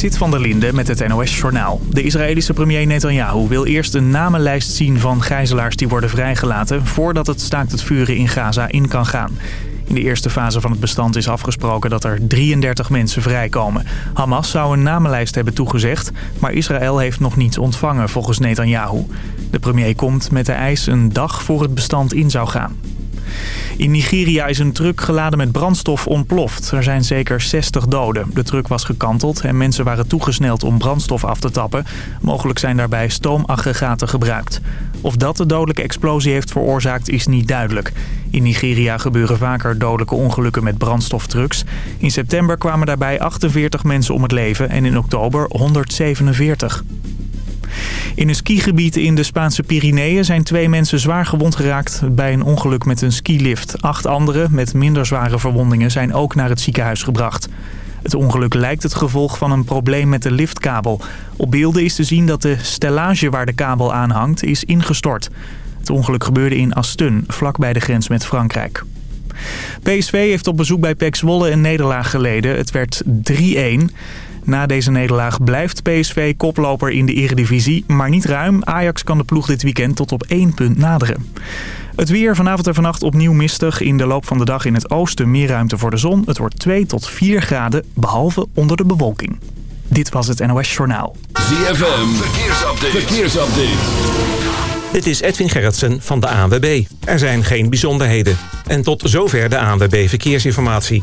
Sit van der Linde met het NOS-journaal. De Israëlische premier Netanyahu wil eerst een namenlijst zien van gijzelaars die worden vrijgelaten... voordat het staakt het vuren in Gaza in kan gaan. In de eerste fase van het bestand is afgesproken dat er 33 mensen vrijkomen. Hamas zou een namenlijst hebben toegezegd, maar Israël heeft nog niets ontvangen volgens Netanyahu. De premier komt met de eis een dag voor het bestand in zou gaan. In Nigeria is een truck geladen met brandstof ontploft. Er zijn zeker 60 doden. De truck was gekanteld en mensen waren toegesneld om brandstof af te tappen. Mogelijk zijn daarbij stoomaggregaten gebruikt. Of dat de dodelijke explosie heeft veroorzaakt is niet duidelijk. In Nigeria gebeuren vaker dodelijke ongelukken met brandstoftrucks. In september kwamen daarbij 48 mensen om het leven en in oktober 147. In een skigebied in de Spaanse Pyreneeën zijn twee mensen zwaar gewond geraakt bij een ongeluk met een skilift. Acht anderen met minder zware verwondingen zijn ook naar het ziekenhuis gebracht. Het ongeluk lijkt het gevolg van een probleem met de liftkabel. Op beelden is te zien dat de stellage waar de kabel aan hangt is ingestort. Het ongeluk gebeurde in Astun, vlakbij de grens met Frankrijk. PSV heeft op bezoek bij PEC Zwolle een nederlaag geleden. Het werd 3-1. Na deze nederlaag blijft PSV koploper in de eredivisie, maar niet ruim. Ajax kan de ploeg dit weekend tot op één punt naderen. Het weer vanavond en vannacht opnieuw mistig. In de loop van de dag in het oosten meer ruimte voor de zon. Het wordt 2 tot 4 graden, behalve onder de bewolking. Dit was het NOS Journaal. ZFM, verkeersupdate. verkeersupdate. Dit is Edwin Gerritsen van de ANWB. Er zijn geen bijzonderheden. En tot zover de ANWB Verkeersinformatie.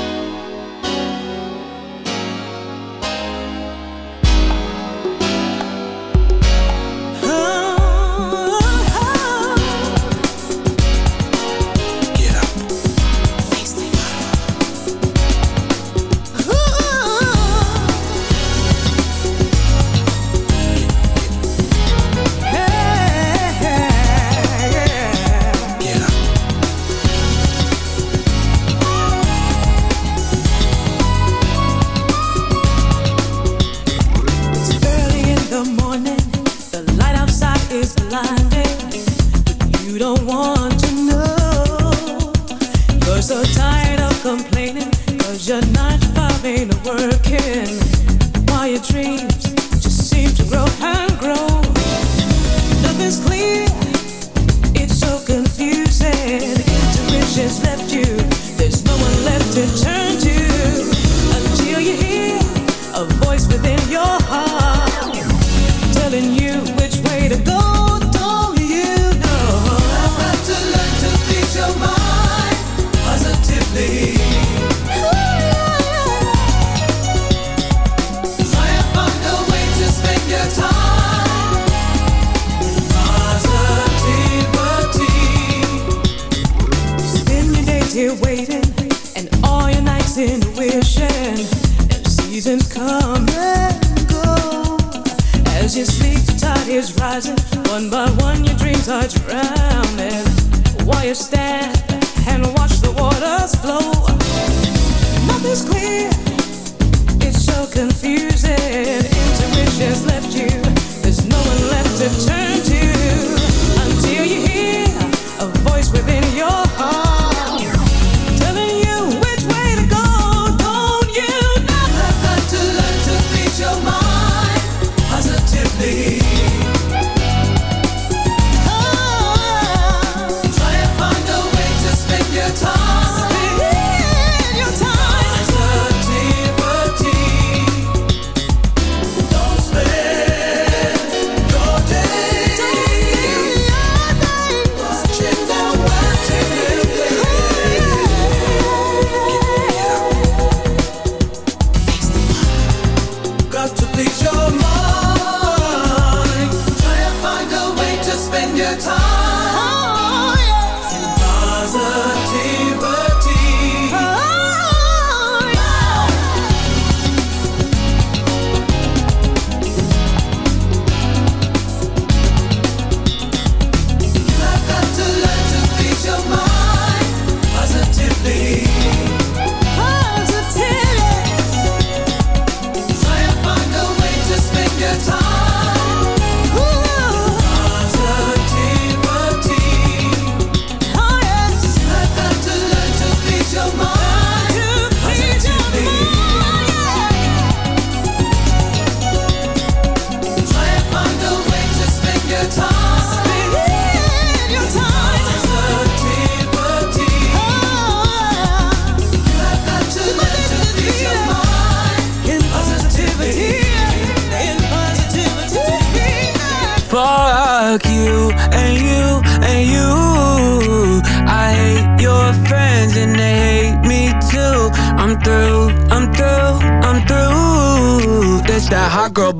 One, your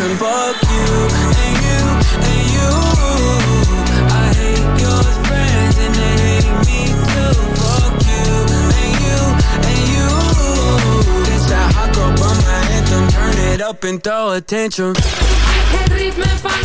attention. Fuck you and you and you. I hate your friends and they hate me too. Fuck you and you and you. This that hot girl bummer anthem. Turn it up and throw attention. Het ritme van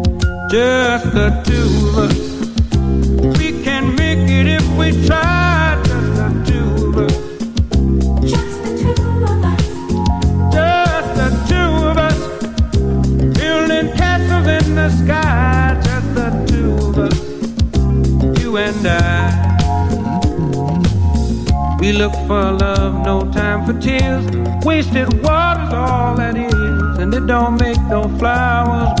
just the two of us. We can make it if we try, just the two of us. In the sky, just the two of us, you and I. We look for love, no time for tears. Wasted water's all that is, and it don't make no flowers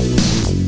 Bye.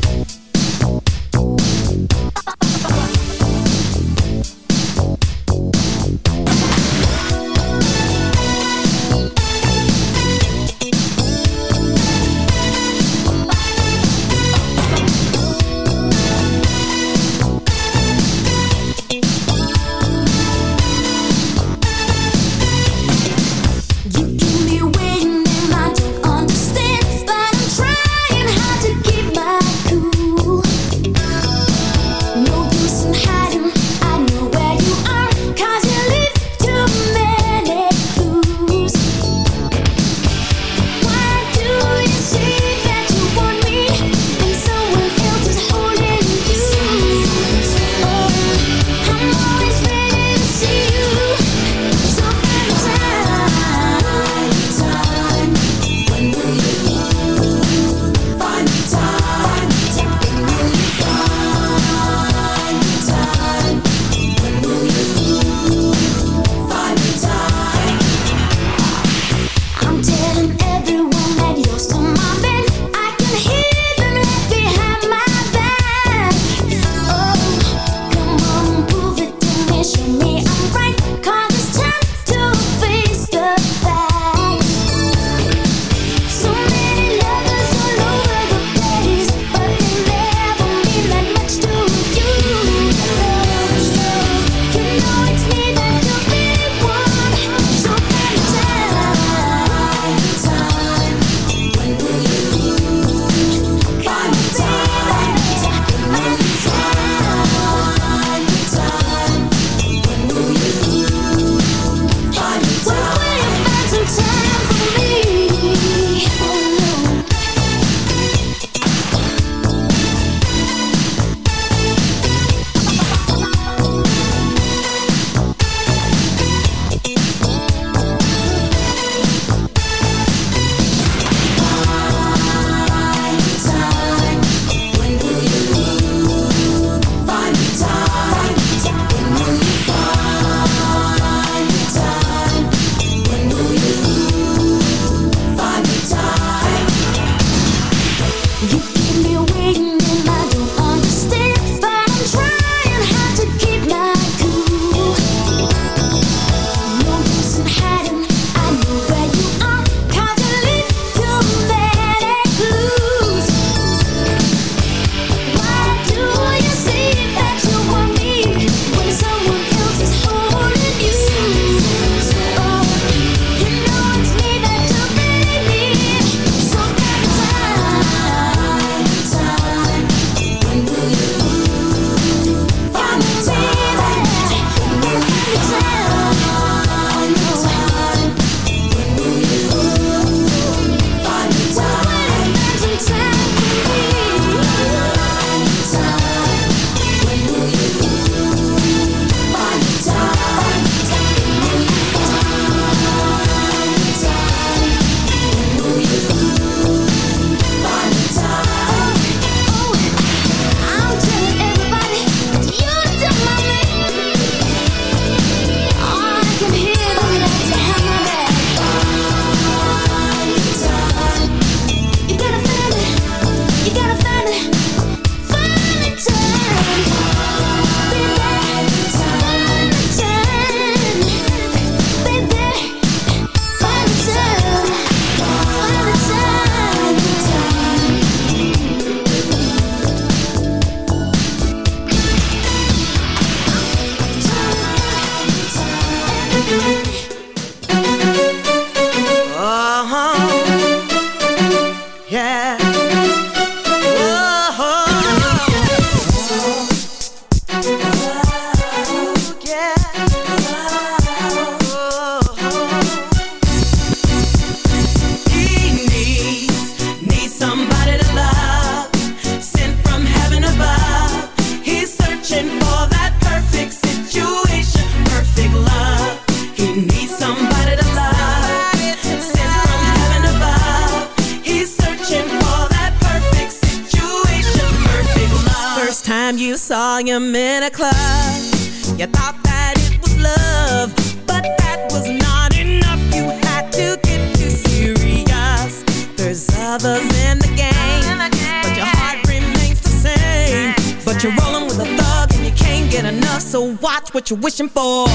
Wishing for.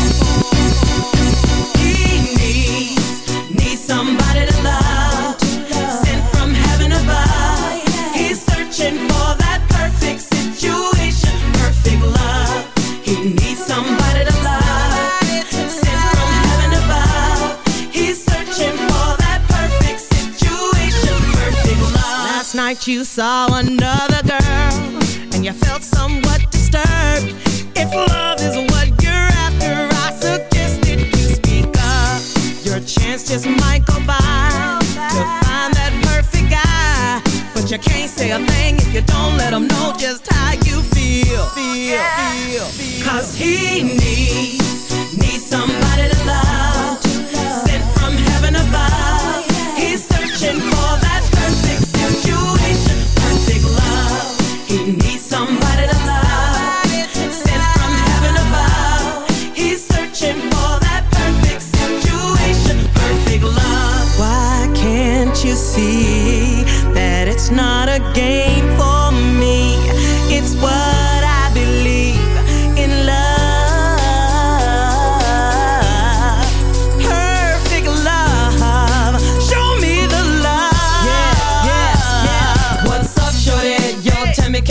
chance just might go by to find that perfect guy. But you can't say a thing if you don't let him know just how you feel. feel, feel, feel. Cause he needs, needs somebody to love.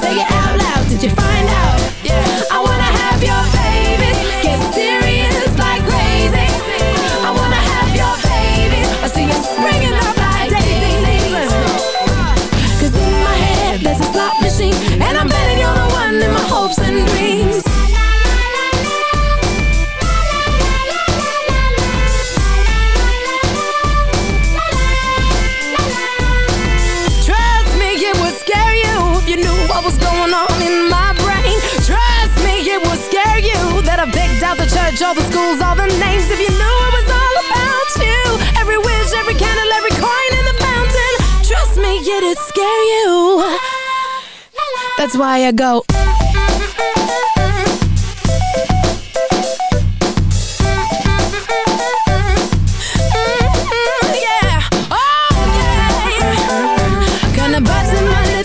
figure out. college, all the schools, all the names. If you knew it was all about you, every wish, every candle, every coin in the fountain. Trust me, it'd scare you. That's why I go. Oh,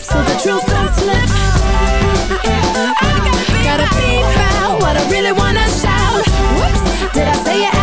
so the truth don't slip. I gotta, gotta be about what I really wanna. Did I say it?